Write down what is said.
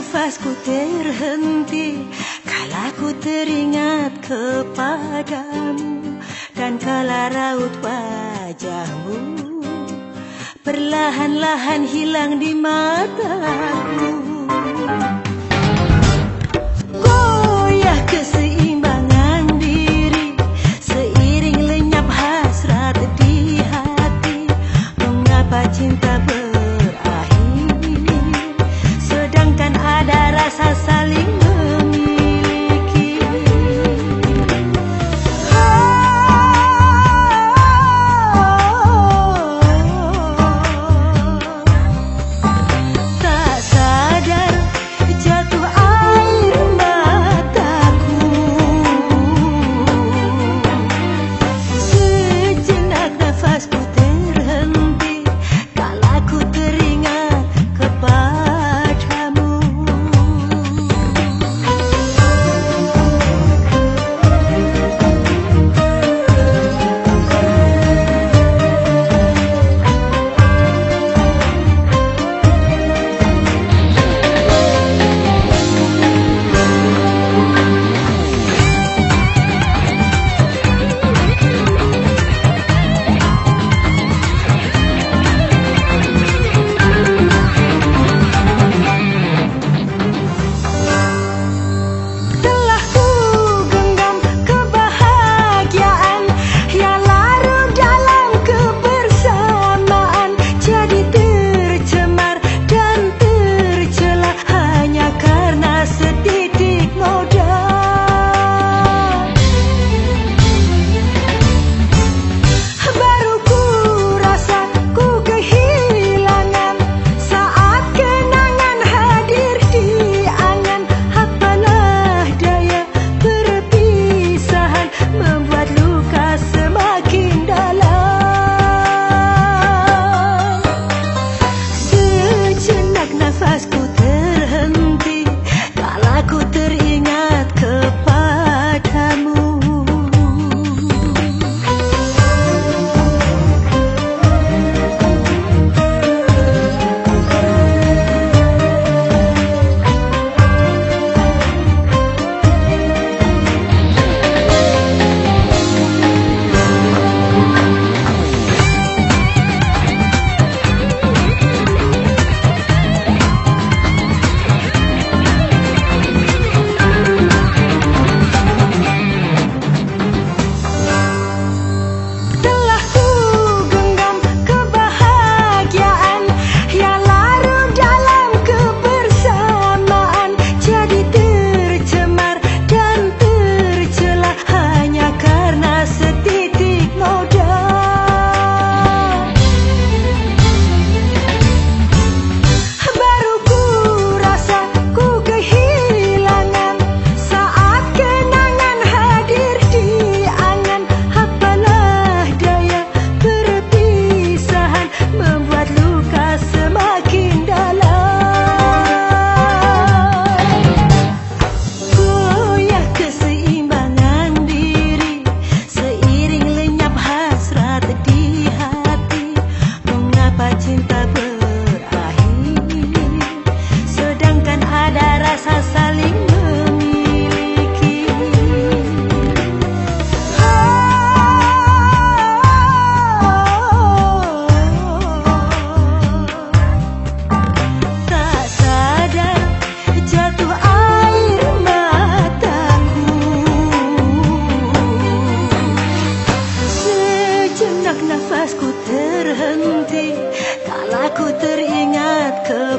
Nafasku terhenti Kala ku teringat kepadamu Dan kala raut wajahmu. Perlahan-lahan hilang di mataku. Goyah keseimbangan casas Sejak nafasku terhenti kalau ku teringat ke